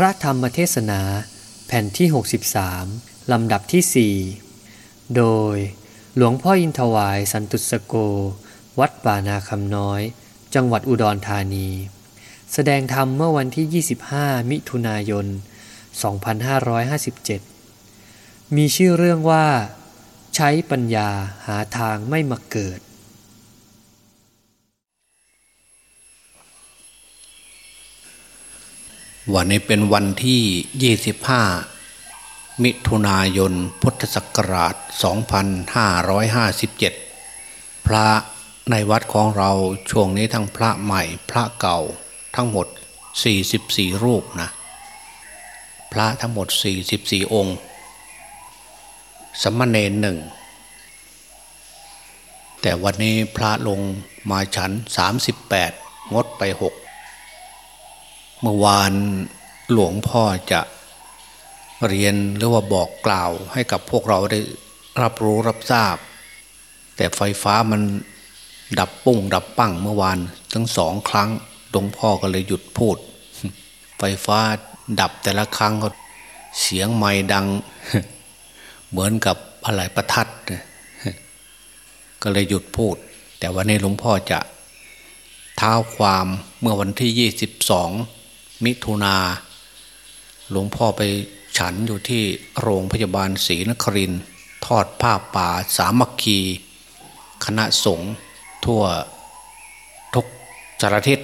พระธรรมเทศนาแผ่นที่ 63 ลำดับที่ 4 โดยหลวงพ่ออินทวายสันตุสโก วัดป่านาคำน้อย จังหวัดอุดรธานี แสดงธรรมเมื่อวันที่ 25 มิถุนายน 2557 มีชื่อเรื่องว่า ใช้ปัญญาหาทางไม่มาเกิด วันนี้เป็นวันที่ 25 มิถุนายน พุทธศักราช 2557 พระในวัดของเราช่วงนี้ทั้งพระใหม่พระเก่าทั้งหมด 44 รูปนะ พระทั้งหมด 44 องค์ สมณเณรหนึ่ง แต่วันนี้พระลงมาฉัน 38 งดไป 6 มื่อวานหลวงพ่อจะเรียนหรือว่าบอกกล่าวให้กับพวกเราได้รับรู้รับทราบ แต่ไฟฟ้ามันดับปุ้งดับปั้งเมื่อวานทั้งสองครั้งหลวงพ่อก็เลยหยุดพูด ไฟฟ้าดับแต่ละครั้งก็เสียงไม่ดัง เหมือนกับอะไรประทัด ก็เลยหยุดพูด แต่วันนี้หลวงพ่อจะเท้าความเมื่อวันที่ยี่สิบสอง มิถุนา หลวงพ่อไปฉันอยู่ที่โรงพยาบาลศรีนครินทอดผ้าป่าสามัคคี คณะสงฆ์ทั่วทุกสารทิศ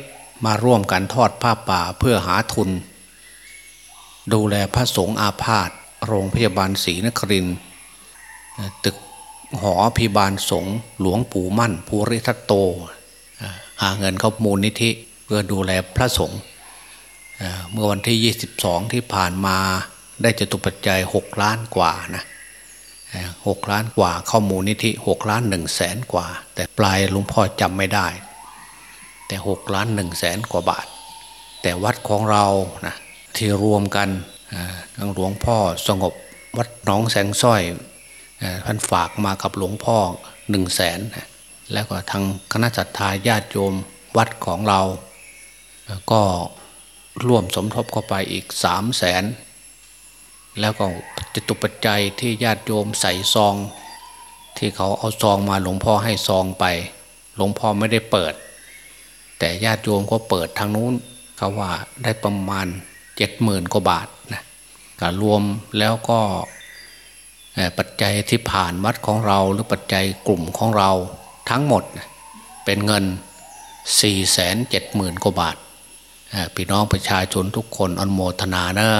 มาร่วมกันทอดผ้าป่าเพื่อหาทุน ดูแลพระสงฆ์อาพาธโรงพยาบาลศรีนครินตึกหอพิบาลสงฆ์หลวงปู่มั่นภูริทัตโต หาเงินเข้ามูลนิธิเพื่อดูแลพระสงฆ์ เมื่อวันที่ 22 ที่ผ่านมาได้จตุปัจจัย 6 ล้านกว่านะหกล้านกว่าเข้ามูลนิธิ6ล้านหนึ่งแสนกว่า แต่ปลายหลวงพ่อจำไม่ได้ แต่6ล้านหนึ่งแสนกว่าบาท แต่วัดของเรานะที่รวมกันทั้งหลวงพ่อสงบวัดหนองแสงสร้อยท่านฝากมากับหลวงพ่อหนึ่งแสนแล้วก็ทางคณะจัตตาญาติโยมวัดของเรา ก็ ร่วมสมทบเข้าไปอีกสามแสนแล้วก็จตุปัจจัยที่ญาติโยมใส่ซอง ที่เขาเอาซองมาหลวงพ่อให้ซองไป หลวงพ่อไม่ได้เปิด แต่ญาติโยมก็เปิดทางนู้นเขาว่าได้ประมาณเจ็ดหมื่นกว่าบาทนะก็รวมแล้วก็ปัจจัยที่ผ่านวัดของเราหรือปัจจัยกลุ่มของเราทั้งหมด เป็นเงิน4 7 0 0 0 0กว่าบาท พี่น้องประชาชนทุกคนอนโมทนาเนอะ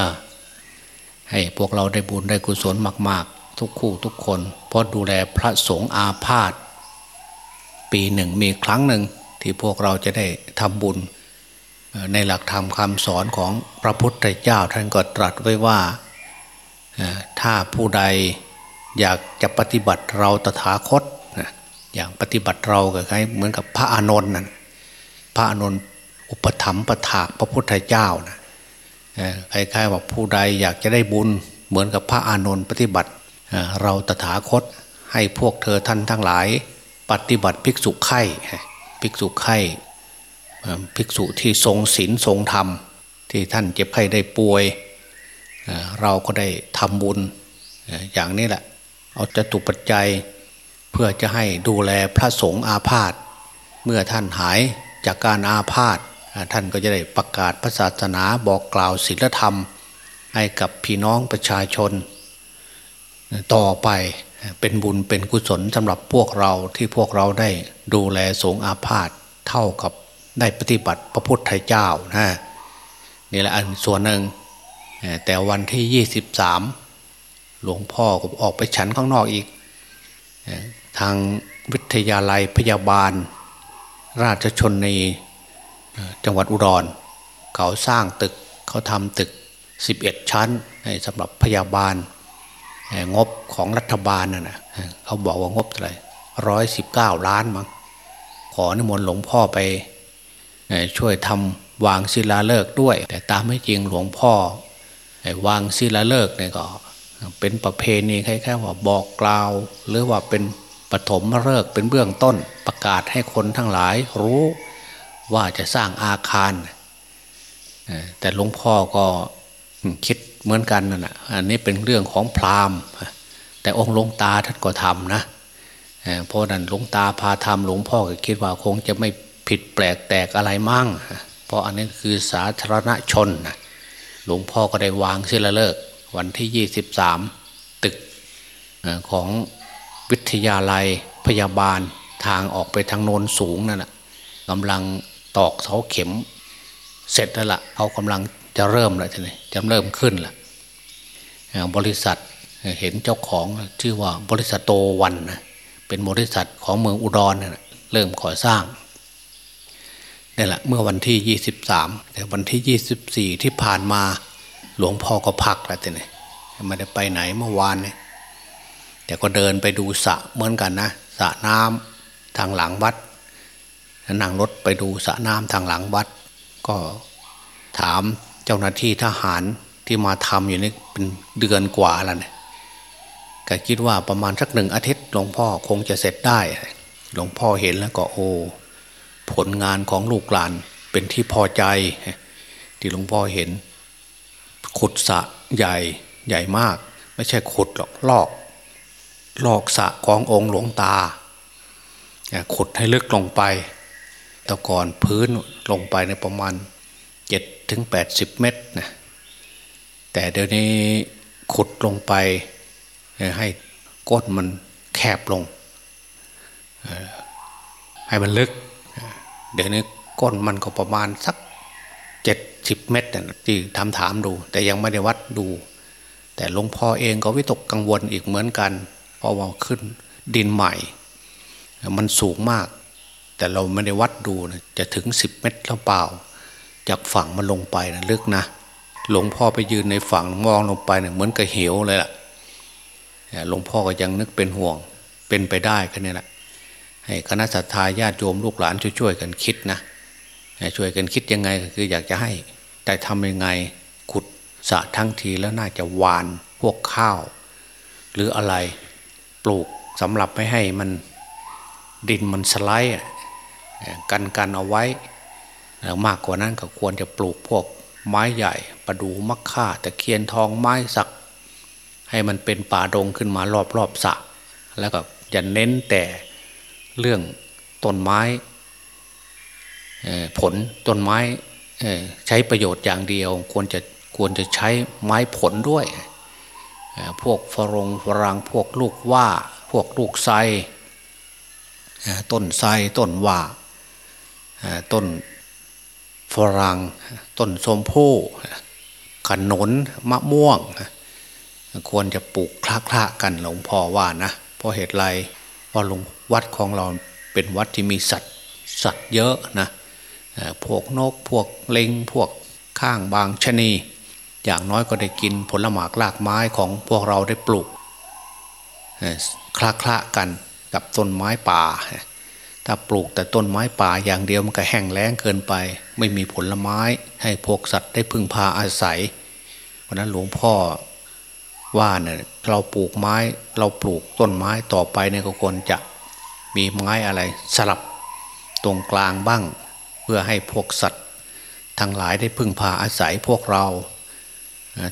ให้พวกเราได้บุญได้กุศลมาก ๆ ทุกคู่ทุกคน เพราะดูแลพระสงฆ์อาพาธปีหนึ่งมีครั้งหนึ่งที่พวกเราจะได้ทำบุญ ในหลักธรรมคำสอนของพระพุทธเจ้าท่านก็ตรัสไว้ว่าถ้าผู้ใดอยากจะปฏิบัติเราตถาคตอย่างปฏิบัติเราก็คล้ายเหมือนกับพระอานนท์นั่นพระอานนท์ อุปถัมภ์ประถากพระพุทธเจ้านะคล้ายๆว่าผู้ใดอยากจะได้บุญเหมือนกับพระอานนท์ปฏิบัติเราตถาคตให้พวกเธอท่านทั้งหลาย ปฏิบัติภิกษุไข่ภิกษุไข่ภิกษุที่ทรงศีลทรงธรรม ที่ท่านเจ็บไข้ได้ป่วย เราก็ได้ทำบุญอย่างนี้แหละ เอาจตุปัจจัยเพื่อจะให้ดูแลพระสงฆ์อาพาธเมื่อท่านหายจากการอาพาธ ท่านก็จะได้ประกาศพระศาสนาบอกกล่าวศีลธรรม ให้กับพี่น้องประชาชน ต่อไปเป็นบุญเป็นกุศลสำหรับพวกเราที่พวกเราได้ดูแลสงอาพาธเท่ากับได้ปฏิบัติพระพุทธเจ้านะนี่แหละอันส่วนหนึ่ง แต่วันที่ยี่สิบสามหลวงพ่อก็ออกไปฉันข้างนอกอีก ทางวิทยาลัยพยาบาล ราชชนใน จังหวัดอุดร เขาสร้างตึกเขาทำตึก 11 ชั้นสำหรับพยาบาลงบของรัฐบาลน่ะนะเขาบอกว่างบเท่าไหร่ร้อยสิบเก้าล้านมั้งขอนิมนต์หลวงพ่อไปช่วยทำวางศิลาฤกษ์ด้วย แต่ตามไม่จริงหลวงพ่อวางศิลาฤกษ์เนี่ยก็เป็นประเพณีคล้ายๆว่าบอกกล่าว หรือว่าเป็นปฐมฤกษ์เป็นเบื้องต้นประกาศให้คนทั้งหลายรู้ ว่าจะสร้างอาคาร แต่หลวงพ่อก็คิดเหมือนกันนั่นแหะอันนี้เป็นเรื่องของพราหมณ์ แต่องค์หลวงตาท่านก็ทำนะเพราะนั้นหลวงตาพาทำหลวงพ่อก็คิดว่าคงจะไม่ผิดแปลกแตกอะไรมั่ง เพราะอันนี้คือสาธารณชน หลวงพ่อก็ได้วางเสละเลิก วันที่ยี่สิบสามตึกของวิทยาลัยพยาบาลทางออกไปทางโนนสูงนั่นแหะกำลัง ตอกเสาเข็ม เสร็จแล้วละ่ะเขากำลังจะเริ่มแล้วทีนี้จะเริ่มขึ้นละบริษัทเห็นเจ้าของชื่อว่าบริษัทโตวันนะเป็นบริษัทของเมืองอุดรนะเริ่มก่อสร้างนี่แหละเมื่อวันที่ยี่สิบสามแต่วันที่ยี่สิบสี่ที่ผ่านมาหลวงพ่อก็พักแล้วทีนี้ไม่ได้ไปไหนเมื่อวานเนี่ยแต่ก็เดินไปดูสระเหมือนกันนะสระน้ำทางหลังวัด นั่งรถไปดูสระน้ำทางหลังวัด ก็ถามเจ้าหน้าที่ทหารที่มาทำอยู่นี่เป็นเดือนกว่าแล้วเนี่ยก็คิดว่าประมาณสักหนึ่งอาทิตย์หลวงพ่อคงจะเสร็จได้ หลวงพ่อเห็นแล้วก็โอ้ผลงานของลูกหลานเป็นที่พอใจ ที่หลวงพ่อเห็น ขุดสะใหญ่ใหญ่มาก ไม่ใช่ขุดหรอกลอก ลอกสะขององค์หลวงตา ขุดให้ลึกลงไป ต่ก่อนพื้นลงไปในประมาณเจ็ดถึงแปดสิบเมตรนะแต่เดี๋ยวนี้ขุดลงไปให้ก้นมันแคบลง ให้มันลึก เดี๋ยวนี้ก้นมันก็ประมาณสักเจ็ดสิบเมตรที่ทำถามดู แต่ยังไม่ได้วัดดู แต่หลวงพ่อเองก็วิตกกังวลอีกเหมือนกัน เพราะว่าขึ้นดินใหม่ มันสูงมาก แต่เราไม่ได้วัดดูนะจะถึงสิบเมตรหรือเปล่า จากฝั่งมันลงไปนะลึกนะหลวงพ่อไปยืนในฝั่งมองลงไปเนี่ยเหมือนกับเหวเลยล่ะหลวงพ่อก็ยังนึกเป็นห่วงเป็นไปได้แค่นี้แหละให้คณะสัตยาญาติโยมลูกหลานช่วยๆกันคิดนะช่วยกันคิดยังไงก็คืออยากจะให้แต่ทำยังไงขุดสะทั้งทีแล้วน่าจะวานพวกข้าว หรืออะไรปลูกสำหรับไม่ให้มันดินมันสไลด์ กันกันเอาไว้ มากกว่านั้นก็ควรจะปลูกพวกไม้ใหญ่ประดูมักค่าตะเคียนทองไม้สัก ให้มันเป็นป่าดงขึ้นมารอบรอบสระแล้วก็อย่าเน้นแต่เรื่องต้นไม้ผลต้นไม้ใช้ประโยชน์อย่างเดียว ควรจะควรจะใช้ไม้ผลด้วย พวกฝรงฝรังพวกลูกว่า พวกลูกไทรต้นไทรต้นว่า ต้นฝรั่งต้นสมพู่ขนนมะม่วง ควรจะปลูกคละๆกันหลวงพ่อว่านะเพราะเหตุไรเพราะหลวงวัดของเราเป็นวัดที่มีสัตว์สัตว์เยอะนะพวกนกพวกเล็งพวกข้างบางชนี อย่างน้อยก็ได้กินผลหมากรากไม้ของพวกเราได้ปลูกคละคละกันกับต้นไม้ป่า ถ้าปลูกแต่ต้นไม้ป่าอย่างเดียวมันก็แห้งแล้งเกินไป ไม่มีผลไม้ให้พวกสัตว์ได้พึ่งพาอาศัยเพราะนั้นหลวงพ่อว่าเนี่ยเราปลูกไม้เราปลูกต้นไม้ต่อไปเนี่ยก็ควรจะมีไม้อะไรสลับตรงกลางบ้าง เพื่อให้พวกสัตว์ทั้งหลายได้พึ่งพาอาศัยพวกเรา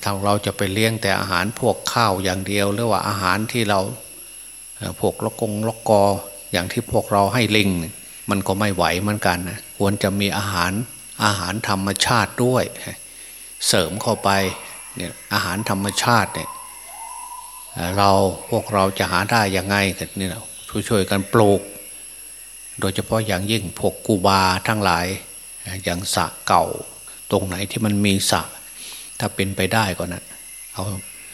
ถ้าเราจะไปเลี้ยงแต่อาหารพวกข้าวอย่างเดียว หรือว่าอาหารที่เราพวกละกงละกอ อย่างที่พวกเราให้ลิงมันก็ไม่ไหวเหมือนกันนะควรจะมีอาหารอาหารธรรมชาติด้วย เสริมเข้าไปเนี่ยอาหารธรรมชาติเนี่ยเราพวกเราจะหาได้ยังไงกันนี่นะช่วยๆกันปลูก โดยเฉพาะอย่างยิ่งพวกกูบาทั้งหลายอย่างสระเก่า ตรงไหนที่มันมีสระถ้าเป็นไปได้ก็นะเอา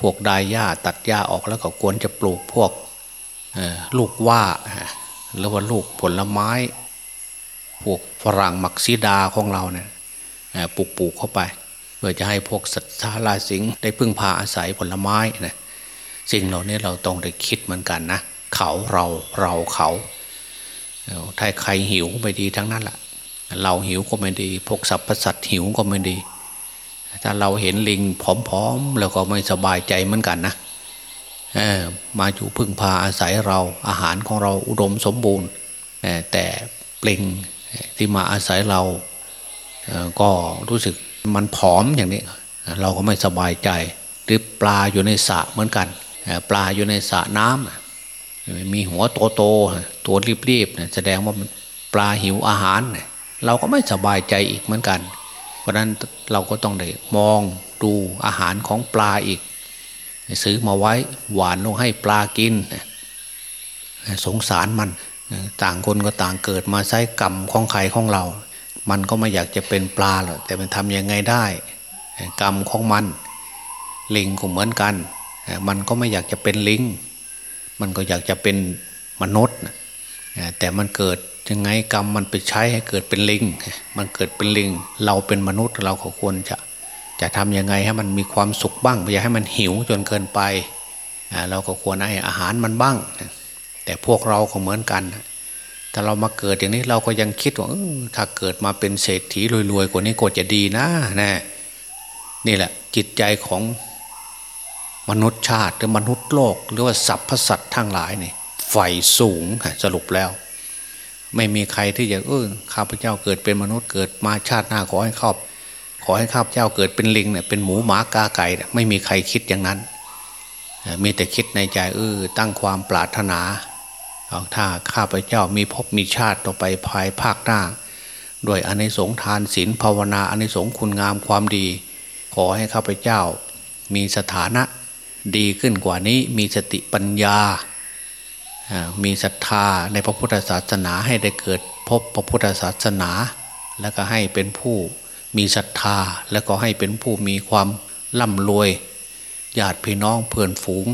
พวกดายหญ้าตัดหญ้าออกแล้วก็ควรจะปลูกพวกลูกว่า หรือว่าลูกผลไม้พวกฝรั่งมักซีดาของเราเนี่ยปลูกปลูกเข้าไป เพื่อจะให้พวกสัตว์าราสิงได้พึ่งพาอาศัยผลไม้นะสิ่งเหล่านี้เราต้องได้คิดเหมือนกันนะเขาเราเราเขาถ้าใครหิวไม่ดีทั้งนั้นแหละเราหิวก็ไม่ดี พวกสัตว์สัตหิวก็ไม่ดี ถ้าเราเห็นลิงผอมๆแล้วก็ไม่สบายใจเหมือนกันนะ มาอยู่พึ่งพาอาศัยเราอาหารของเราอุดมสมบูรณ์ แต่เปล่งที่มาอาศัยเราก็รู้สึกมันผอมอย่างนี้ เราก็ไม่สบายใจ หรือปลาอยู่ในสระเหมือนกัน ปลาอยู่ในสระน้ำมีหัวโตโตตัวรีบๆแสดงว่ามันปลาหิวอาหาร เราก็ไม่สบายใจอีกเหมือนกัน เพราะนั้นเราก็ต้องได้มองดูอาหารของปลาอีก ซื้อมาไว้หวานลงให้ปลากิน สงสารมันต่างคนก็ต่างเกิดมาใช้กรรมของใครของเรา มันก็ไม่อยากจะเป็นปลาหรอกแต่มันทำยังไงได้ กรรมของมัน ลิงก็เหมือนกัน มันก็ไม่อยากจะเป็นลิงมันก็อยากจะเป็นมนุษย์แต่มันเกิดยังไงกรรมมันไปใช้ให้เกิดเป็นลิง มันเกิดเป็นลิง เราเป็นมนุษย์เราก็ควรจะ จะทำยังไงให้มันมีความสุขบ้างอย่าให้มันหิวจนเกินไป เราก็ควรให้อาหารมันบ้าง แต่พวกเราก็เหมือนกัน ถ้าเรามาเกิดอย่างนี้เราก็ยังคิดว่าถ้าเกิดมาเป็นเศรษฐีรวยๆกว่านี้ก็จะดีนะนะนี่แหละจิตใจของมนุษย์ชาติหรือมนุษย์โลก หรือว่าสรรพสัตว์ทั้งหลายนี่ไฟสูงสรุปแล้ว ไม่มีใครที่จะเออข้าพเจ้าเกิดเป็นมนุษย์เกิดมาชาติหน้าขอให้ครอบ ขอให้ข้าพเจ้าเกิดเป็นลิงเนี่ยเป็นหมูหมากาไก่ไม่มีใครคิดอย่างนั้น มีแต่คิดในใจเออตั้งความปรารถนาถ้าข้าพเจ้ามีพบมีชาติต่อไปภายภาคหน้า ด้วยอนิสงทานศีลภาวนาอนิสงคุณงามความดี ขอให้ข้าพเจ้ามีสถานะดีขึ้นกว่านี้มีสติปัญญา มีศรัทธาในพระพุทธศาสนาให้ได้เกิดพบพระพุทธศาสนา แล้วก็ให้เป็นผู้ มีศรัทธาแล้วก็ให้เป็นผู้มีความร่ำรวยญาติพี่น้องเพื่อนฝูง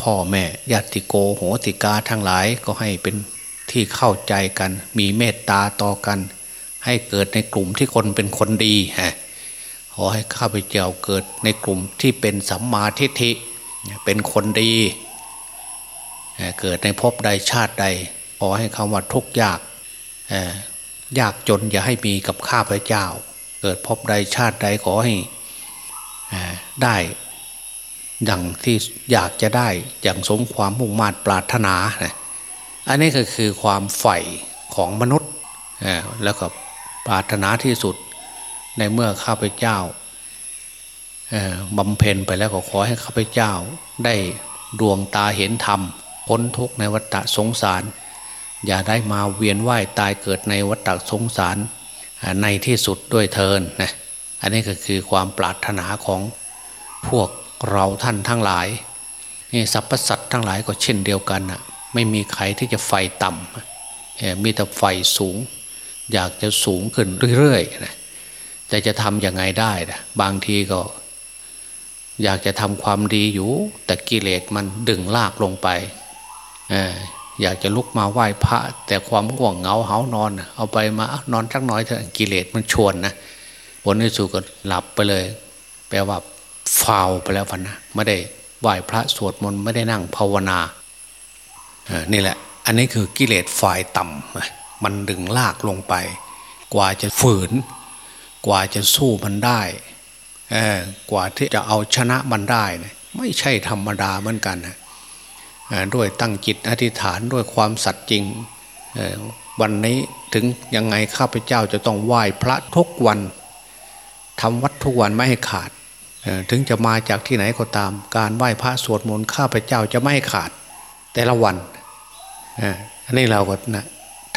พ่อแม่ญาติโกโหติกาทั้งหลายก็ให้เป็นที่เข้าใจกัน มีเมตตาต่อกัน ให้เกิดในกลุ่มที่คนเป็นคนดีฮะขอให้ข้าพเจ้าเกิดในกลุ่มที่เป็นสัมมาทิฏฐิเป็นคนดี เกิดในภพใดชาติใด ขอให้คำว่าทุกข์ยาก ยากจนอย่าให้มีกับข้าพเจ้า เกิดพบใดชาติใดขอให้ได้ดังที่อยากจะได้อย่างสมความมุ่งมา่ปรารถนาอันนี้ก็คือความใฝ่ของมนุษย์แล้วก็ปรารถนาที่สุดในเมื่อข้าพเจ้าบำเพ็ญไปแล้วก็ขอให้ข้าพเจ้าได้ดวงตาเห็นธรรมพ้นทุกข์ในวัฏสงสาร อย่าได้มาเวียนว่ายตายเกิดในวัฏสงสารในที่สุดด้วยเทินนะอันนี้ก็คือความปรารถนาของพวกเราท่านทั้งหลายนี่สรรพสัตว์ทั้งหลายก็เช่นเดียวกันนะไม่มีใครที่จะไฟต่ำมีแต่ไฟสูง อยากจะสูงขึ้นเรื่อยๆนะแต่จะทำยังไงได้นะบางทีก็ อยากจะทำความดีอยู่ แต่กิเลสมันดึงลากลงไป อยากจะลุกมาไหว้พระ แต่ความง่วงเหงาเหานอน เอาไปมานอนสักน้อยเถอะกิเลสมันชวนนะผลที่สุดก็หลับไปเลย แปลว่าฟาวไปแล้วพันนะไม่ได้ไหว้พระสวดมนต์ไม่ได้นั่งภาวนานี่แหละ อันนี้คือกิเลสฝ่ายต่ำมันดึงลากลงไป กว่าจะฝืน กว่าจะสู้มันได้กว่าที่จะเอาชนะมันได้นะไม่ใช่ธรรมดาเหมือนกันนะ ด้วยตั้งจิตอธิษฐานด้วยความสัตย์จริง วันนี้ถึงยังไงข้าพเจ้าจะต้องไหว้พระทุกวันทำวัดทุกวันไม่ให้ขาด ถึงจะมาจากที่ไหนก็ตาม การไหว้พระสวดมนต์ข้าพเจ้าจะไม่ขาด แต่ละวันอันนี้เราก็นะ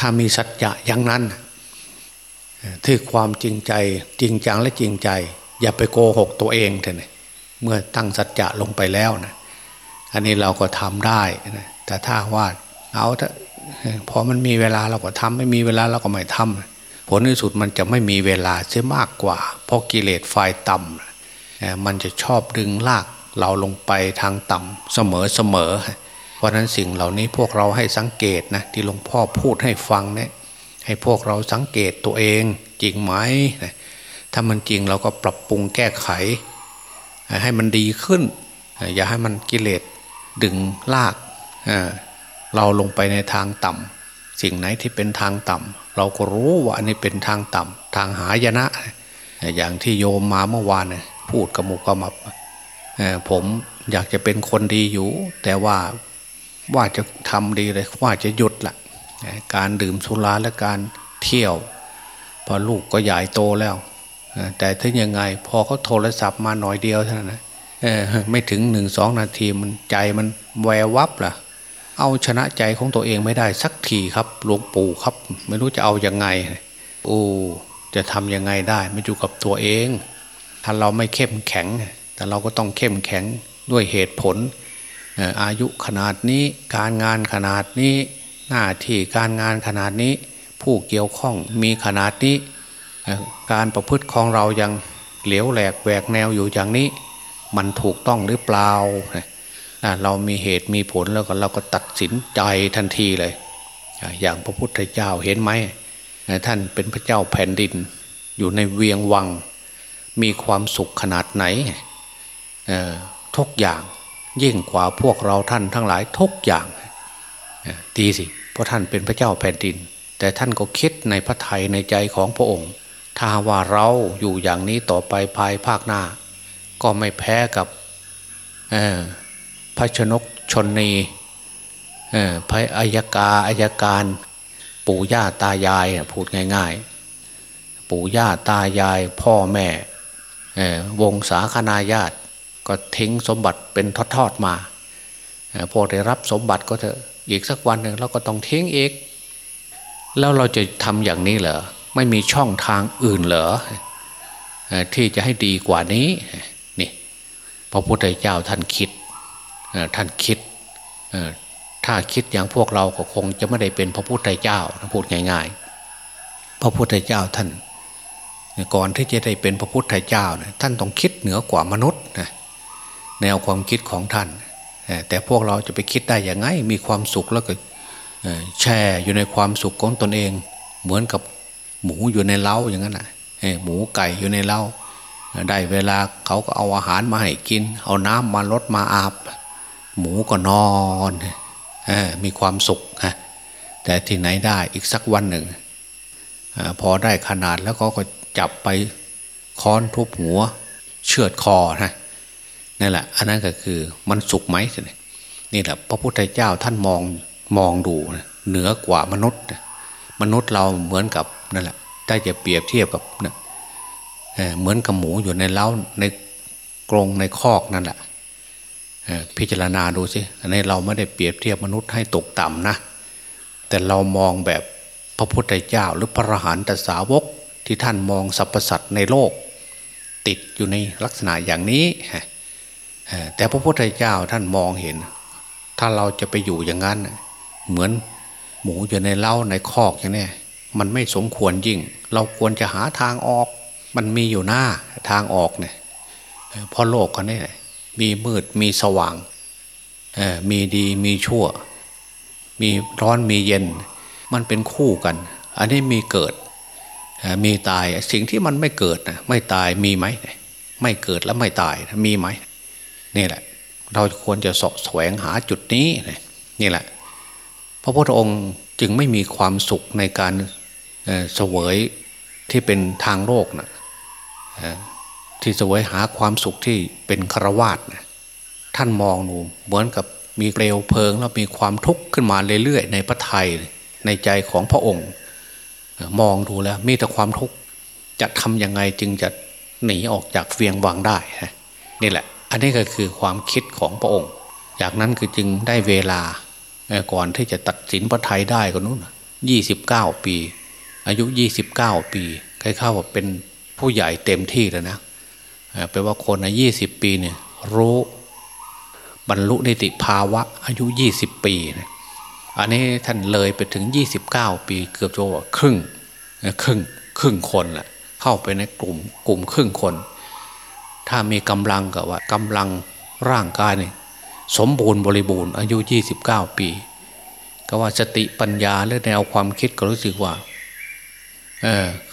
ถ้ามีสัจจะอย่างนั้นที่ความจริงใจจริงจังและจริงใจ อย่าไปโกหกตัวเองเถอะเมื่อตั้งสัจจะลงไปแล้วนะ อันนี้เราก็ทำได้นะแต่ถ้าว่าเอาถ้าพอมันมีเวลาเราก็ทำไม่มีเวลาเราก็ไม่ทำผลที่สุดมันจะไม่มีเวลาเสียมากกว่า เพราะกิเลสไฟต่ำมันจะชอบดึงลากเราลงไปทางต่ำเสมอเสมอเพราะนั้นสิ่งเหล่านี้พวกเราให้สังเกตนะที่หลวงพ่อพูดให้ฟังเนี่ยให้พวกเราสังเกตตัวเองจริงไหมถ้ามันจริงเราก็ปรับปรุงแก้ไข ให้มันดีขึ้น อย่าให้มันกิเลส ดึงลากเราลงไปในทางต่ำสิ่งไหนที่เป็นทางต่ำเราก็รู้ว่าอันนี้เป็นทางต่ำทางหายนะ อย่างที่โยมมาเมื่อวานพูดกับมุกกมับผมอยากจะเป็นคนดีอยู่ แต่ว่าว่าจะทำดีเลยว่าจะหยุดล่ะการดื่มสุราและการเที่ยว พอลูกก็ใหญ่โตแล้วแต่ถึงยังไง พอเขาโทรศัพท์มาหน่อยเดียวเท่านั้นนะ ไม่ถึงหนึ่งสองนาทีมันใจมันแวววับล่ะ เอาชนะใจของตัวเองไม่ได้สักทีครับหลวงปู่ครับ ไม่รู้จะเอาอยัางไง โอ้จะทำยังไงได้ไม่อยู่กับตัวเอง ถ้าเราไม่เข้มแข็ง แต่เราก็ต้องเข้มแข็งด้วยเหตุผล อายุขนาดนี้การงานขนาดนี้ หน้าที่การงานขนาดนี้ ผู้เกี่ยวข้องมีขนาดนี้ การประพฤติของเรายังเหลวแหลกแหวกแนวอยู่อย่างนี้ มันถูกต้องหรือเปล่าเรามีเหตุมีผลแล้วก็เราก็ตัดสินใจทันทีเลย อย่างพระพุทธเจ้าเห็นไหมท่านเป็นพระเจ้าแผ่นดิน อยู่ในเวียงวัง มีความสุขขนาดไหนทุกอย่างยิ่งกว่าพวกเราท่านทั้งหลายทุกอย่างดีสิเพราะท่านเป็นพระเจ้าแผ่นดิน แต่ท่านก็คิดในพระทัยในใจของพระองค์ ถ้าว่าเราอยู่อย่างนี้ต่อไปภายภาคหน้า ก็ไม่แพ้กับพระชนกชนนีพระอายกาอายการปู่ย่าตายายพูดง่าย ๆ ปู่ย่าตายายพ่อแม่วงศาคณาญาติ ก็ทิ้งสมบัติเป็นทอดๆมาพอได้รับสมบัติก็เถอะอีกสักวันหนึ่งเราก็ต้องทิ้งอีกแล้วเราจะทำอย่างนี้เหรอไม่มีช่องทางอื่นเหรอที่จะให้ดีกว่านี้ พระพุทธเจ้าท่านคิดท่านคิดถ้าคิดอย่างพวกเราก็คงจะไม่ได้เป็นพระพุทธเจ้าพูดง่าย ๆ พระพุทธเจ้าท่านก่อนที่จะได้เป็นพระพุทธเจ้าท่านต้องคิดเหนือกว่ามนุษย์นะแนวความคิดของท่าน แต่พวกเราจะไปคิดได้อย่างไง มีความสุขแล้วก็แช่อยู่ในความสุขของตนเอง เหมือนกับหมูอยู่ในเล้าอย่างนั้นนะหมูไก่อยู่ในเล้า ได้เวลาเขาก็เอาอาหารมาให้กิน เอาน้ำมาลดมาอาบ หมูก็นอนมีความสุขฮะแต่ที่ไหนได้อีกสักวันหนึ่งอพอได้ขนาดแล้วก็ก็จับไปค้อนทุบหัว เชือดคอนะนั่นแหละ อันนั้นก็คือมันสุขไหมนี่แหละพระพุทธเจ้าท่านมองมองดูเหนือกว่ามนุษย์ มนุษย์เราเหมือนกับนั่นแหละได้จะเปรียบเทียบกับเเหมือนกับหมูอยู่ในเล้าในกรงในคอกนั่นแหละพิจารณาดูสิอันนี้เราไม่ได้เปรียบเทียบมนุษย์ให้ตกต่ำนะ แต่เรามองแบบพระพุทธเจ้าหรือพระอรหันตสาวกที่ท่านมองสรรพสัตว์ในโลก ติดอยู่ในลักษณะอย่างนี้ แต่พระพุทธเจ้าท่านมองเห็น ถ้าเราจะไปอยู่อย่างนั้น เหมือนหมูอยู่ในเล้าในคอกอย่างนี้มันไม่สมควรยิ่ง เราควรจะหาทางออก มันมีอยู่หน้าทางออกเนี่ยพราะโลกกันนี่มีมืดมีสว่างมีดีมีชั่ว มีร้อนมีเย็น มันเป็นคู่กัน อันนี้มีเกิดมีตายสิ่งที่มันไม่เกิดนะไม่ตายมีไหมไม่เกิดแล้วไม่ตายมีไหมนี่แหละ เราควรจะสะแสวงหาจุดนี้นี่แหละ พระพุทธองค์จึงไม่มีความสุขในการเสวยที่เป็นทางโลกนะ ที่สวยหาความสุขที่เป็นครวาสนะท่านมองหนูเหมือนกับมีเกลวเพลิง แล้วมีความทุกข์ขึ้นมาเรื่อยๆในพระไทยในใจของพระองค์ มองดูแล้วมีแต่ความทุกข์จะทำยังไงจึงจะหนีออกจากเวียงวังได้นี่แหละ อันนี้ก็คือความคิดของพระองค์ จากนั้นคือจึงได้เวลาก่อนที่จะตัดสินพระไทยได้ก็นู้นยี่สิบเก้าปี อายุยี่สิบเก้าปีใครเข้าว่าเป็น ผู้ใหญ่เต็มที่แล้วนะแปลว่าคนอายุยี่สิบปีเนี่ยรู้บรรลุนิติภาวะ อายุยี่สิบปีนะอันนี้ท่านเลยไปถึงยี่สิบเก้าปีเกือบจะว่าครึ่งครึ่งครึ่งคนแหละเข้าไปในกลุ่มกลุ่มครึ่งคน ถ้ามีกำลังกับว่ากำลังร่างกายเนี่ยสมบูรณ์บริบูรณ์อายุ 29 ปี ก็ว่าสติปัญญาหรือแนวความคิดก็รู้สึกว่า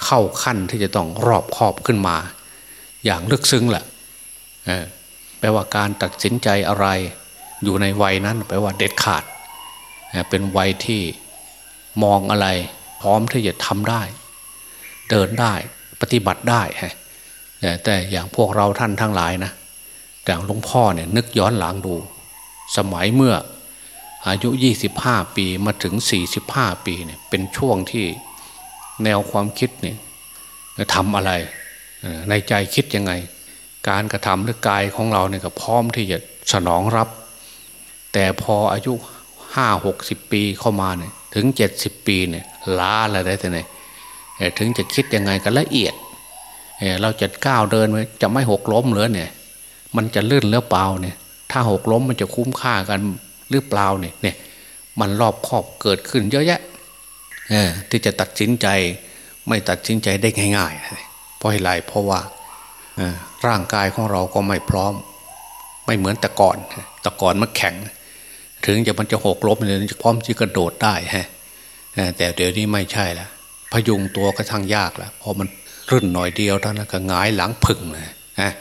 เข้าขั้นที่จะต้องรอบคอบขึ้นมา อย่างลึกซึ้งแหละแปลว่าการตัดสินใจอะไรอยู่ในวัยนั้นแปลว่าเด็ดขาด เป็นวัยที่มองอะไร พร้อมที่จะทำได้ เดินได้ปฏิบัติได้แต่อย่างพวกเราท่านทั้งหลายนะอย่างหลวงพ่อเนี่ยนึกย้อนหลังดู สมัยเมื่ออายุ 25 ปีมาถึง 45 ปีเนี่ยเป็นช่วงที่ แนวความคิดเนี่ยทำอะไรในใจคิดยังไง การกระทำหรือกายของเราเนี่ยก็พร้อมที่จะสนองรับ แต่พออายุห้าหกสิบปีเข้ามาเนี่ยถึงเจ็ดสิบปีเนี่ยล้าอะไรได้แต่ไหนถึงจะคิดยังไงกันละเอียดเราจะก้าวเดินไว้จะไม่หกล้มหรือเนี่ย มันจะลื่นหรือเปล่าเนี่ย ถ้าหกล้มมันจะคุ้มค่ากันหรือเปล่าเนี่ยเนี่ย มันรอบครอบเกิดขึ้นเยอะแยะ ที่จะตัดสินใจไม่ตัดสินใจได้ง่ายๆเพราะอะไรเพราะว่าร่างกายของเราก็ไม่พร้อม ไม่เหมือนแต่ก่อนแต่ก่อนมันแข็ง ถึงจะมันจะหกล้มเลยจะพร้อมที่กระโดดได้ฮะแต่เดี๋ยวนี้ไม่ใช่แล้วพยุงตัวก็ทั้งยากแล้วพอมันรื่นหน่อยเดียวเท่านั้นก็งายหลังพึ่งเลยฮะ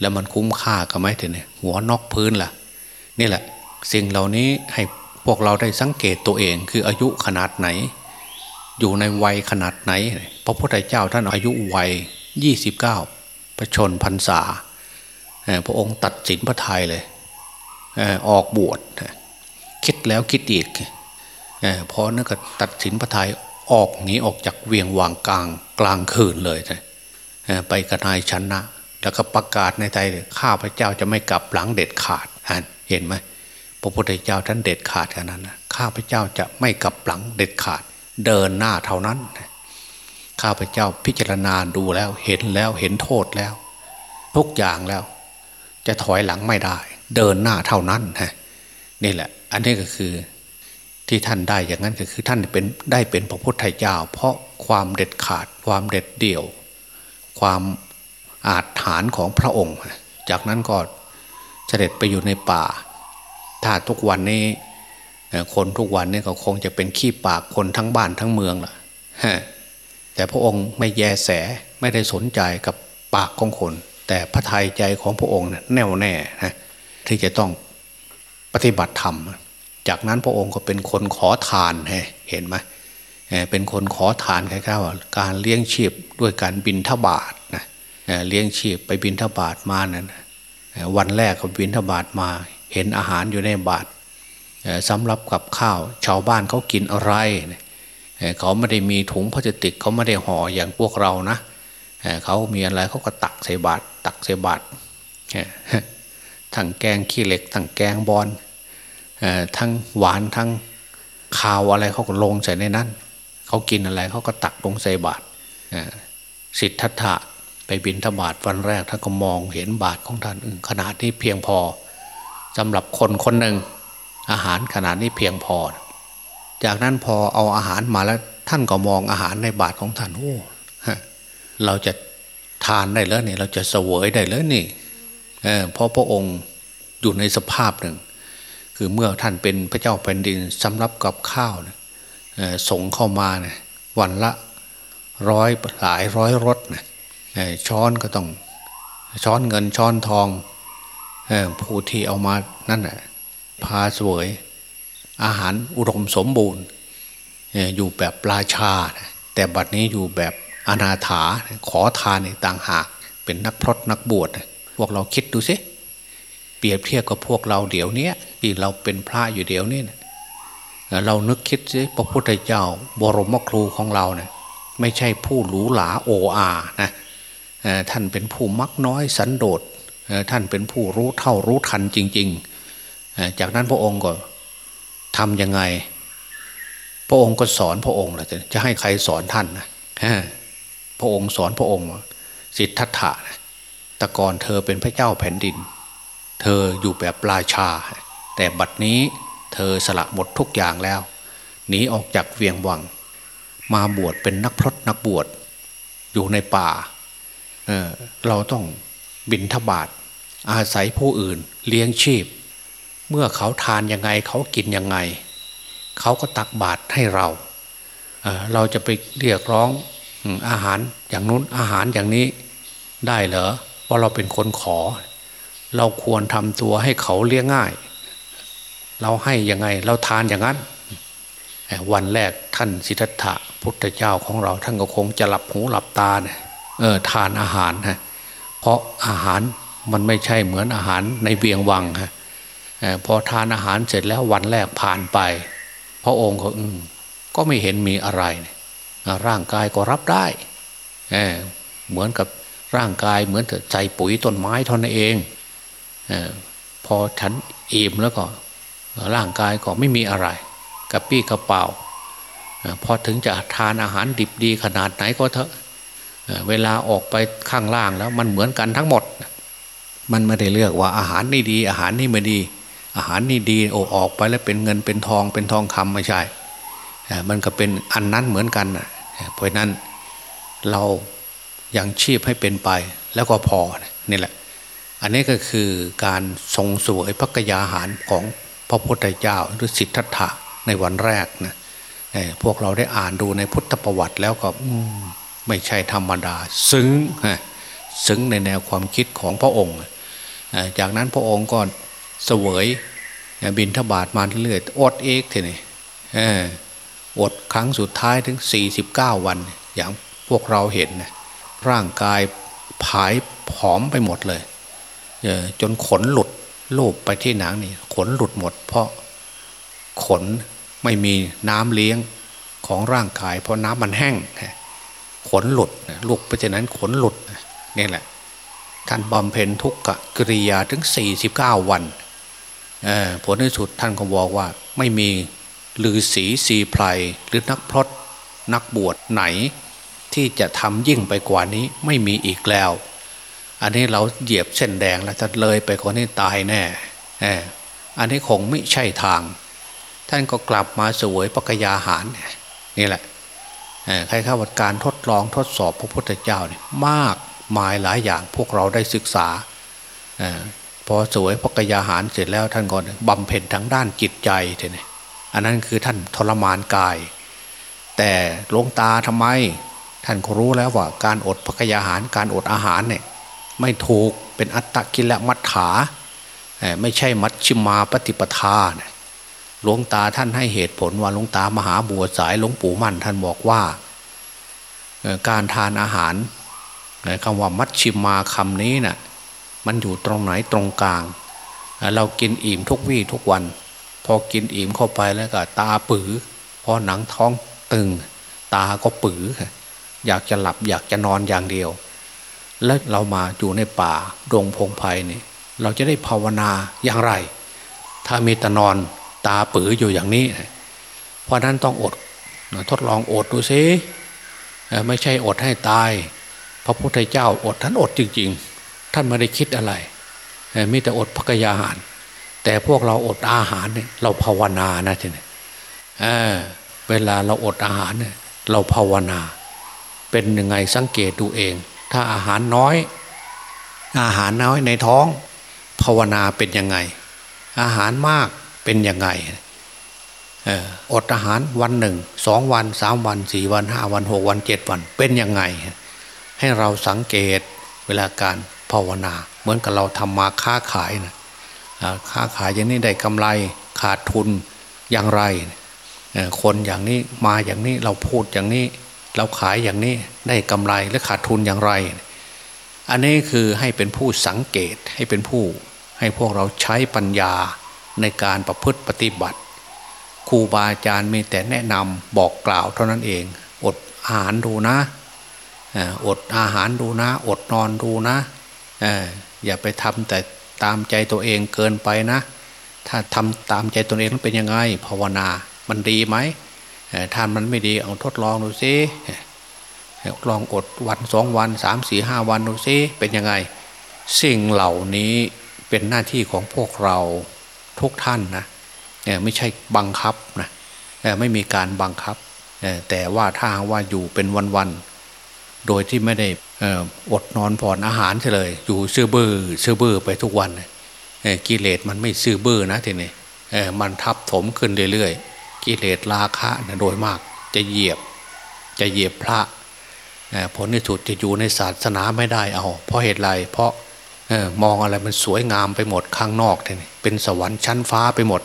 แล้วมันคุ้มค่ากันไหมทีนี้หัวนอกพื้นล่ะ นี่แหละ สิ่งเหล่านี้ให้พวกเราได้สังเกตตัวเองคืออายุขนาดไหน อยู่ในวัยขนาดไหน พระพุทธเจ้าท่านอายุวัยยี่สิบเก้าประชนพรรษา พระองค์ตัดสินพระทัยเลย ออกบวชคิดแล้วคิดอีกพอนั่นก็ตัดสินพระทัยออกหนีออกจากเวียงวางกลางกลางคืนเลยไปกระนายชนะ แล้วก็ประกาศในใจข้าพระเจ้าจะไม่กลับหลังเด็ดขาดเห็นไหมพระพุทธเจ้าท่านเด็ดขาดขนาดนั้นข้าพระเจ้าจะไม่กลับหลังเด็ดขาด เดินหน้าเท่านั้น ข้าพเจ้าพิจารณาดูแล้วเห็นแล้วเห็นโทษแล้ว ทุกอย่างแล้ว จะถอยหลังไม่ได้ เดินหน้าเท่านั้นฮะนี่แหละ อันนี้ก็คือที่ท่านได้อย่างนั้นก็คือท่านเป็นได้เป็นพระพุทธเจ้า เพราะความเด็ดขาดความเด็ดเดี่ยว ความอาจฐานของพระองค์ จากนั้นก็เสด็จไปอยู่ในป่า ถ้าทุกวันนี้ คนทุกวันนี้ก็คงจะเป็นขี้ปากคนทั้งบ้านทั้งเมืองล่ะแต่พระองค์ไม่แยแสไม่ได้สนใจกับปากของคน แต่พระทัยใจของพระองค์แน่วแน่นะที่จะต้องปฏิบัติธรรม จากนั้นพระองค์ก็เป็นคนขอทานเห็นไหมเป็นคนขอทานคล้ายๆว่าการเลี้ยงชีพด้วยการบินทบาทนะเลี้ยงชีพไปบินทบาทมานั้นวันแรกก็บินทบาทมา เห็นอาหารอยู่ในบาท สำหรับกับข้าว ชาวบ้านเขากินอะไรเขาไม่ได้มีถุงพลาสติกเขาไม่ได้ห่ออย่างพวกเรานะเขามีอะไรเขาก็ตักใส่บาตรตักใส่บาตรทั้งแกงขี้เหล็กทั้งแกงบอลทั้งหวานทั้งข้าวอะไรเขาก็ลงใส่ในนั้นเขากินอะไรเขาก็ตักลงใส่บาตรสิทธัตถะไปบินทบาทวันแรกท่านก็มองเห็นบาตรของท่านขนาดนี้เพียงพอสำหรับคนคนหนึ่ง อาหารขนาดนี้เพียงพอ จากนั้นพอเอาอาหารมาแล้วท่านก็มองอาหารในบาทของท่านโอ้เราจะทานได้แล้วนี่เราจะเสวยได้แล้วนี่เพราะพระองค์อยู่ในสภาพหนึ่ง คือเมื่อท่านเป็นพระเจ้าแผ่นดินสำรับกับข้าวส่งเข้ามาเนี่ยวันละร้อยหลายร้อยรถเนี่ยช้อนก็ต้องช้อนเงินช้อนทองผู้ที่เอามานั่นแหละ พาสวย อาหารอุดมสมบูรณ์ อยู่แบบราชา แต่บัดนี้อยู่แบบอนาถาขอทานในต่างหาก เป็นนักพรตนักบวชพวกเราคิดดูสิเปรียบเทียบกับพวกเราเดี๋ยวนี้ที่เราเป็นพระอยู่เดี๋ยวนี้เรานึกคิดสิพระพุทธเจ้าบรมครูของเราเนี่ยไม่ใช่ผู้หรูหราโออานะท่านเป็นผู้มักน้อยสันโดษท่านเป็นผู้รู้เท่ารู้ทันจริง ๆ จากนั้นพระองค์ก็ทำยังไง พระองค์ก็สอนพระองค์แหละจะให้ใครสอนท่านนะพระองค์สอนพระองค์ สิทธัตถะแต่ก่อนเธอเป็นพระเจ้าแผ่นดิน เธออยู่แบบราชา แต่บัดนี้เธอสละหมดทุกอย่างแล้วหนีออกจากเวียงวัง มาบวชเป็นนักพรตนักบวช อยู่ในป่าเเราต้องบินทบาทอาศัยผู้อื่นเลี้ยงชีพ เมื่อเขาทานยังไงเขากินยังไง เขาก็ตักบาตรให้เราเราจะไปเรียกร้องอาหารอย่างนู้นอาหารอย่างนี้ได้เหรอเพราเราเป็นคนขอ เราควรทำตัวให้เขาเลี้ยงง่าย เราให้ยังไง เราทานอย่างนั้น วันแรกท่านสิทธัตถะพุทธเจ้าของเราท่านก็คงจะหลับหูหลับตาเนี่ยเออทานอาหารฮะเพราะอาหารมันไม่ใช่เหมือนอาหารในเวียงวังฮะ พอทานอาหารเสร็จแล้ววันแรกผ่านไป พระองค์ก็อืมก็ไม่เห็นมีอะไร ร่างกายก็รับได้เหมือนกับร่างกายเหมือนใส่ปุ๋ยต้นไม้เท่านั้นเองอพอฉันอิ่มแล้วก็ ร่างกายก็ไม่มีอะไรกระปี้กระเป๋าพอถึงจะทานอาหารดิบดีขนาดไหนก็เถอะเวลาออกไปข้างล่างแล้วมันเหมือนกันทั้งหมด มันไม่ได้เลือกว่าอาหารนี่ดี อาหารนี่ไม่ดี อาหารนี่ดีโอออกไปแล้วเป็นเงินเป็นทองเป็นทองคำไม่ใช่ มันก็เป็นอันนั้นเหมือนกันเพราะนั้นเรายังชีพให้เป็นไปแล้วก็พอนี่แหละ อันนี้ก็คือการทรงสวยพระกยาหารของพระพุทธเจ้าหรือสิทธัตถะในวันแรกนะพวกเราได้อ่านดูในพุทธประวัติแล้วก็ไม่ใช่ธรรมดา ซึ้งซึ้งในแนวความคิดของพระองค์ จากนั้นพระองค์ก็ สวยบินทบาทมาเรื่อยๆอดเอกเทีนี่อดครั้งสุดท้ายถึง 49 วัน อย่างพวกเราเห็นนะร่างกายผายผอมไปหมดเลยจนขนหลุดลูบไปที่หนังนี่ขนหลุดหมด เพราะขนไม่มีน้ำเลี้ยงของร่างกาย เพราะน้ำมันแห้งขนหลุดลูกเพราะฉะนั้นขนหลุดนี่แหละ ท่านบำเพ็ญทุกขกกริยาถึง 49 วัน ผลที่สุดท่านก็บอกว่าไม่มีลือสีสีไพรหรือนักพรตนักบวชไหน ที่จะทำยิ่งไปกว่านี้ไม่มีอีกแล้ว อันนี้เราเหยียบเส้นแดงแล้วจะเลยไปคนนี้ตายแน่อันนี้คงไม่ใช่ทาง ท่านก็กลับมาสวยปกยาหารนี่แหละใครเข้าวัดการทดลองทดสอบพระพุทธเจ้าเนี่ยมากมายหลายอย่างพวกเราได้ศึกษา พอสวยพกยาหารเสร็จแล้วท่านก็บำเพ็ญทั้งด้านจิตใจทีนี้อันนั้นคือท่านทรมานกาย แต่ลงตาทำไม ท่านก็รู้แล้วว่าการอดพกยาหารการอดอาหารเนี่ยไม่ถูกเป็นอัตตกิลมัฏฐาไม่ใช่มัชชิมาปฏิปทาหลวงตาท่านให้เหตุผลว่าหลวงตามหาบัวสายหลวงปู่มั่นท่านบอกว่า การทานอาหารคำว่ามัชชิมาคำนี้นะ่ะ มันอยู่ตรงไหนตรงกลาง เรากินอิ่มทุกวี่ทุกวัน พอกินอิ่มเข้าไปแล้วก็ ตาปือพอหนังท้องตึง ตาก็ปืออยากจะหลับอยากจะนอนอย่างเดียว แล้วเรามาอยู่ในป่าดงพงไพ่นี่เราจะได้ภาวนาอย่างไร ถ้ามีแต่นอนตาปืออยู่อย่างนี้ เพราะนั้นต้องอดทดลองอดดูซิไม่ใช่อดให้ตาย พระพุทธเจ้าอดท่านอดจริง ๆ ท่านไม่ได้คิดอะไรมีแต่อดพักยาหาร แต่พวกเราอดอาหารเนี่ยเราภาวนานะทีนี้เวลาเราอดอาหารเนี่ยเราภาวนา เป็นยังไงสังเกตดูเอง ถ้าอาหารน้อย อาหารน้อยในท้อง ภาวนาเป็นยังไง อาหารมากเป็นยังไงอดอาหารวันหนึ่งสองวันสามวันสี่วันห้าวันหกวันเจ็ดวันเป็นยังไง ให้เราสังเกตเวลาการ ภาวนา เหมือนกับเราทำมาค้าขายนะค้าขายอย่างนี้ได้กำไรขาดทุนอย่างไร คนอย่างนี้มาอย่างนี้เราพูดอย่างนี้ เราขายอย่างนี้ได้กำไรและขาดทุนอย่างไร อันนี้คือให้เป็นผู้สังเกตให้เป็นผู้ ให้พวกเราใช้ปัญญาในการประพฤติปฏิบัติครูบาอาจารย์มีแต่แนะนำบอกกล่าวเท่านั้นเอง อดอาหารดูนะอดอาหารดูนะ อดนอนดูนะ อย่าไปทำแต่ตามใจตัวเองเกินไปนะ ถ้าทำตามใจตัวเองมันเป็นยังไงภาวนา มันดีไหมท่านมันไม่ดีเอาทดลองดูซิลองอดวันสองวันสามสี่ห้าวันดูซิเป็นยังไง สิ่งเหล่านี้เป็นหน้าที่ของพวกเราทุกท่านนะไม่ใช่บังคับนะไม่มีการบังคับ แต่ว่าถ้าว่าอยู่เป็นวันๆ โดยที่ไม่ได้อดนอนผ่อนอาหารเลย อยู่ซื้อเบอร์ซื้อเบอร์ไปทุกวันกิเลสมันไม่ซื้อเบอร์นะทีนี้มันทับถมขึ้นเรื่อยๆกิเลสราคะนะโดยมากจะเหยียบจะเหยียบพระผลในสุดจะอยู่ในศาสนาไม่ได้เอา เพราะเหตุไรเพราะมองอะไรมันสวยงามไปหมดข้างนอกเนี่ยเป็นสวรรค์ชั้นฟ้าไปหมด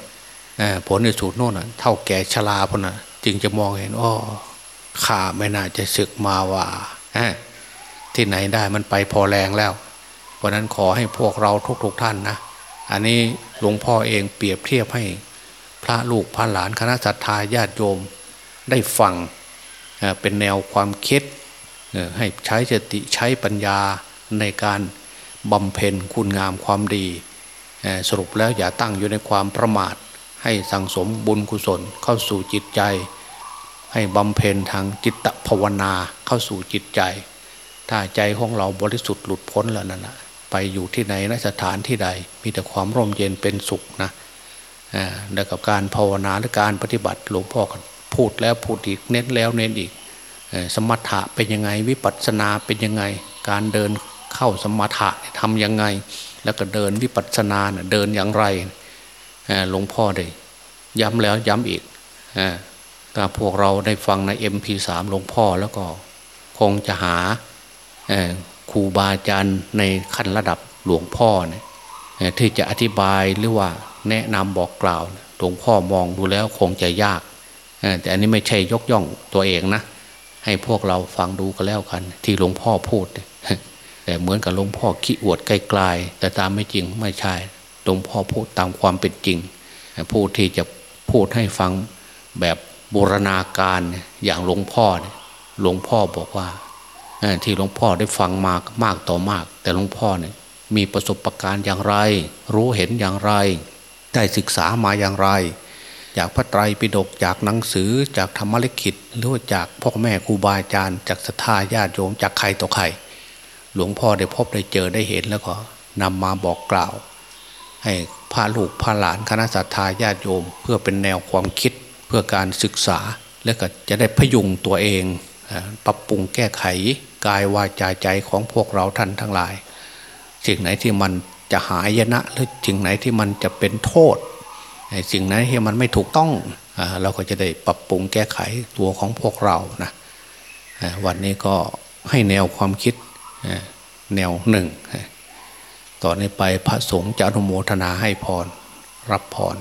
ผลในสุดโน่นเท่าแก่ชราพนะจึงจะมองเห็นอ๋อข้าไม่น่าจะศึกมาว่า ที่ไหนได้มันไปพอแรงแล้ว เพราะนั้นขอให้พวกเราทุกๆทท่านนะ อันนี้หลวงพ่อเองเปรียบเทียบให้พระลูกพระหลานคณะสัตยาญาติโยมได้ฟังเป็นแนวความคิดให้ใช้สติใช้ปัญญาในการบำเพ็ญคุณงามความดี สรุปแล้วอย่าตั้งอยู่ในความประมาท ให้สังสมบุญกุศลเข้าสู่จิตใจ ให้บำเพ็ญทางจิตภาวนาเข้าสู่จิตใจ ถ้าใจของเราบริสุทธิ์หลุดพ้นแล้วนั่นนะไปอยู่ที่ไหนนสถานที่ใด มีแต่ความร่มเย็นเป็นสุขนะแล้วกับการภาวนาและการปฏิบัติหลวงพ่อพูดแล้วพูดอีกเน้นแล้วเน้นอีกสมถะเป็นยังไงวิปัสสนาเป็นยังไง การเดินเข้าสมถะทำยังไง แล้วก็เดินวิปัสสนาเดินอย่างไรหลวงพ่อได้ย้ำแล้วย้ำอีก ถ้าพวกเราได้ฟังใน MP3 หลวงพ่อแล้วก็คงจะหาครูบาอาจารย์ในขั้นระดับหลวงพ่อเนี่ยที่จะอธิบายหรือว่าแนะนำบอกกล่าวหลวงพ่อมองดูแล้วคงจะยาก แต่อันนี้ไม่ใช่ยกย่องตัวเองนะ ให้พวกเราฟังดูก็แล้วกัน ที่หลวงพ่อพูด แต่เหมือนกับหลวงพ่อขี้อวดไกลๆแต่ตามไม่จริงไม่ใช่หลวงพ่อพูดตามความเป็นจริง พูดที่จะพูดให้ฟังแบบ บูรณาการอย่างหลวงพ่อหลวงพ่อบอกว่าที่หลวงพ่อได้ฟังมากมากต่อมาก แต่หลวงพ่อเนี่ยมีประสบการณ์อย่างไร รู้เห็นอย่างไร ได้ศึกษามาอย่างไร จากพระไตรปิฎกจากหนังสือจากธรรมลิขิตหรือจากพ่อแม่ครูบาอาจารย์จากศรัทธาญาติโยมจากใครต่อใครหลวงพ่อได้พบได้เจอได้เห็นแล้วก็นำมาบอกกล่าว ให้พาลูกพาหลานคณะศรัทธาญาติโยม เพื่อเป็นแนวความคิด เพื่อการศึกษาและก็จะได้พยุงตัวเองปรับปรุงแก้ไขกายวาจาใจของพวกเราท่านทั้งหลาย สิ่งไหนที่มันจะหายนะหรือสิ่งไหนที่มันจะเป็นโทษสิ่งไหนที่มันไม่ถูกต้องเราก็จะได้ปรับปรุงแก้ไขตัวของพวกเรานะวันนี้ก็ให้แนวความคิดแนวหนึ่งต่อนนี้ไปพระสงฆ์จะอนุโมทนาให้พร รับพร